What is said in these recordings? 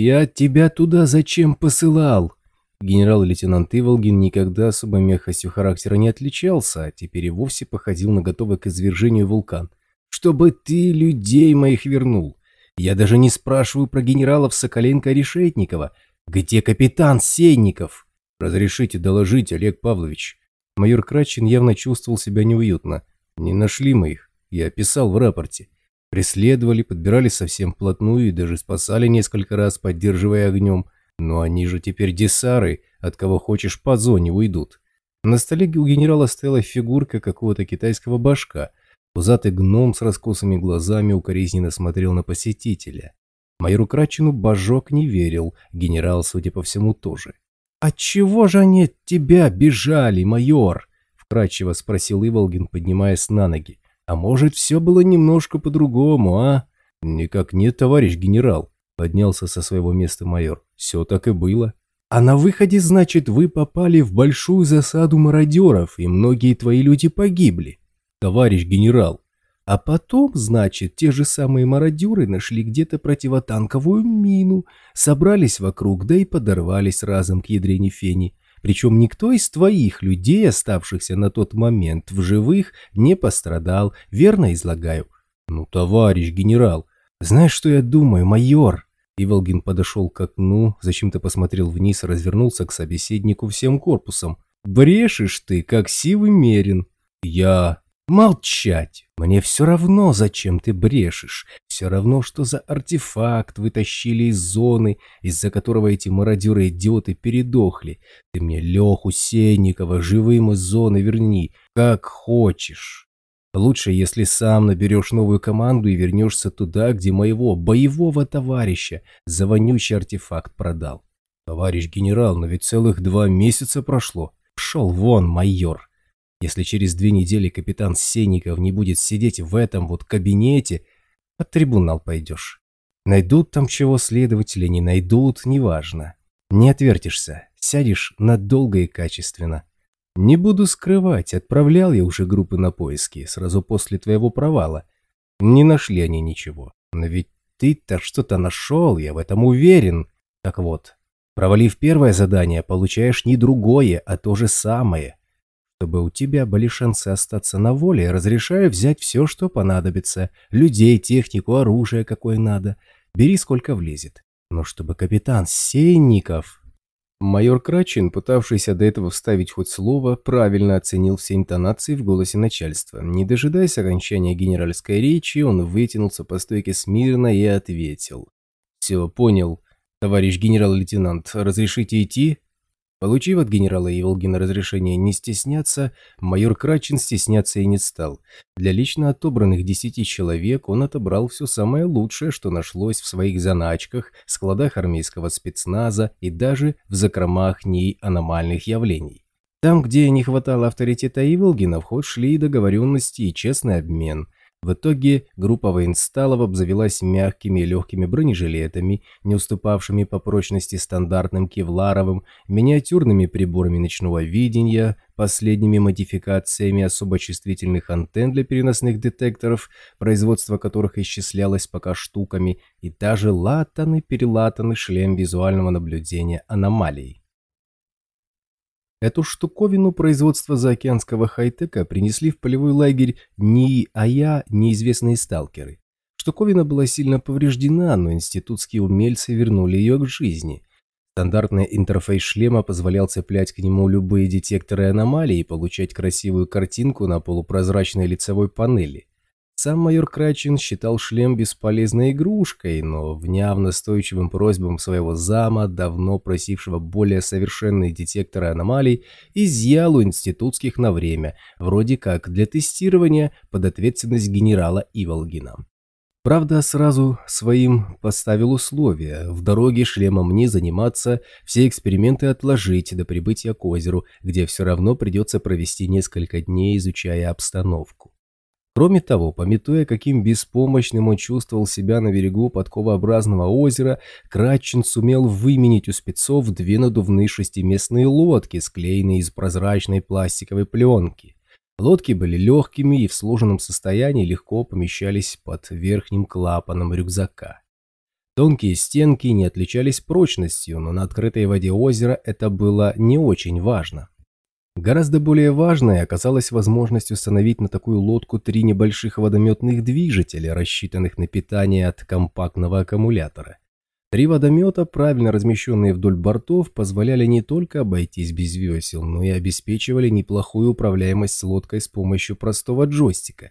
«Я тебя туда зачем посылал?» Генерал-лейтенант Иволгин никогда особо мягкостью характера не отличался, а теперь и вовсе походил на готовый к извержению вулкан. «Чтобы ты людей моих вернул. Я даже не спрашиваю про генералов Соколенко и Решетникова. Где капитан Сенников?» «Разрешите доложить, Олег Павлович». Майор Крачин явно чувствовал себя неуютно. «Не нашли мы их. Я писал в рапорте. Преследовали, подбирались совсем вплотную и даже спасали несколько раз, поддерживая огнем. Но они же теперь десары, от кого хочешь по зоне уйдут. На столе у генерала стояла фигурка какого-то китайского башка. Пузатый гном с раскосыми глазами укоризненно смотрел на посетителя. Майору Крачину божок не верил, генерал, судя по всему, тоже. «Отчего же они от тебя бежали, майор?» – вкратчиво спросил Иволгин, поднимаясь на ноги. «А может, все было немножко по-другому, а?» «Никак нет, товарищ генерал», – поднялся со своего места майор. Все так и было. А на выходе, значит, вы попали в большую засаду мародеров, и многие твои люди погибли, товарищ генерал. А потом, значит, те же самые мародеры нашли где-то противотанковую мину, собрались вокруг, да и подорвались разом к ядрене фени. Причем никто из твоих людей, оставшихся на тот момент в живых, не пострадал, верно излагаю? Ну, товарищ генерал, знаешь, что я думаю, майор? Иволгин подошел к окну, зачем-то посмотрел вниз, развернулся к собеседнику всем корпусом. «Брешешь ты, как сивый мерин!» «Я...» «Молчать! Мне все равно, зачем ты брешешь. Все равно, что за артефакт вытащили из зоны, из-за которого эти мародеры-идиоты передохли. Ты мне Леху Сенникова живым из зоны верни, как хочешь». Лучше, если сам наберешь новую команду и вернешься туда, где моего боевого товарища за вонючий артефакт продал. Товарищ генерал, но ведь целых два месяца прошло. Пшел вон, майор. Если через две недели капитан Сенников не будет сидеть в этом вот кабинете, под трибунал пойдешь. Найдут там чего следователи, не найдут, неважно. Не отвертишься, сядешь надолго и качественно. Не буду скрывать, отправлял я уже группы на поиски, сразу после твоего провала. Не нашли они ничего. Но ведь ты-то что-то нашел, я в этом уверен. Так вот, провалив первое задание, получаешь не другое, а то же самое. Чтобы у тебя были шансы остаться на воле, разрешаю взять все, что понадобится. Людей, технику, оружие, какое надо. Бери, сколько влезет. Но чтобы капитан Сенников Майор Крачин, пытавшийся до этого вставить хоть слово, правильно оценил все интонации в голосе начальства. Не дожидаясь окончания генеральской речи, он вытянулся по стойке смирно и ответил. «Все, понял. Товарищ генерал-лейтенант, разрешите идти?» Получив от генерала Иволгина разрешение не стесняться, майор Крачин стесняться и не стал. Для лично отобранных десяти человек он отобрал все самое лучшее, что нашлось в своих заначках, складах армейского спецназа и даже в закромах НИИ аномальных явлений. Там, где не хватало авторитета Иволгина, в ход шли и договоренности, и честный обмен – в итоге группа воинсталов обзавелась мягкими и легкими бронежилетами, не уступавшими по прочности стандартным кевларовым, миниатюрными приборами ночного видения, последними модификациями особо чувствительных антенн для переносных детекторов, производство которых исчислялось пока штуками, и даже латанный-перелатанный шлем визуального наблюдения аномалий. Эту штуковину производства заокеанского хай-тека принесли в полевой лагерь НИИ АЯ неизвестные сталкеры. Штуковина была сильно повреждена, но институтские умельцы вернули ее к жизни. Стандартный интерфейс шлема позволял цеплять к нему любые детекторы аномалий и получать красивую картинку на полупрозрачной лицевой панели. Сам майор Крачин считал шлем бесполезной игрушкой, но, вняв настойчивым просьбам своего зама, давно просившего более совершенные детекторы аномалий, изъял у институтских на время, вроде как для тестирования под ответственность генерала Иволгина. Правда, сразу своим поставил условия – в дороге шлемом не заниматься, все эксперименты отложить до прибытия к озеру, где все равно придется провести несколько дней, изучая обстановку. Кроме того, пометуя, каким беспомощным он чувствовал себя на берегу подковообразного озера, Кратчин сумел выменить у спецов две надувные шестиместные лодки, склеенные из прозрачной пластиковой пленки. Лодки были легкими и в сложенном состоянии легко помещались под верхним клапаном рюкзака. Тонкие стенки не отличались прочностью, но на открытой воде озера это было не очень важно. Гораздо более важной оказалась возможность установить на такую лодку три небольших водометных движителя, рассчитанных на питание от компактного аккумулятора. Три водомета, правильно размещенные вдоль бортов, позволяли не только обойтись без весел, но и обеспечивали неплохую управляемость с лодкой с помощью простого джойстика.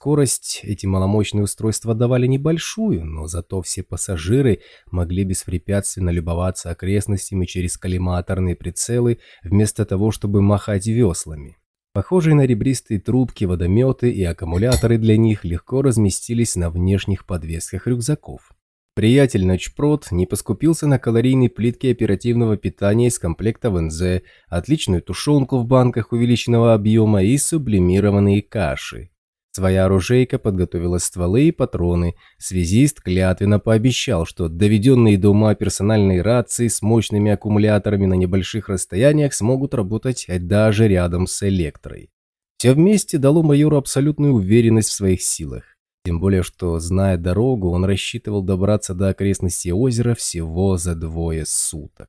Скорость эти маломощные устройства давали небольшую, но зато все пассажиры могли беспрепятственно любоваться окрестностями через коллиматорные прицелы, вместо того, чтобы махать веслами. Похожие на ребристые трубки, водометы и аккумуляторы для них легко разместились на внешних подвесках рюкзаков. Приятель Ночпрод не поскупился на калорийной плитке оперативного питания из комплекта ВНЗ, отличную тушенку в банках увеличенного объема и сублимированные каши. Своя оружейка подготовила стволы и патроны. Связист клятвенно пообещал, что доведенные до ума персональные рации с мощными аккумуляторами на небольших расстояниях смогут работать даже рядом с электрой. Все вместе дало майору абсолютную уверенность в своих силах. Тем более, что, зная дорогу, он рассчитывал добраться до окрестностей озера всего за двое суток.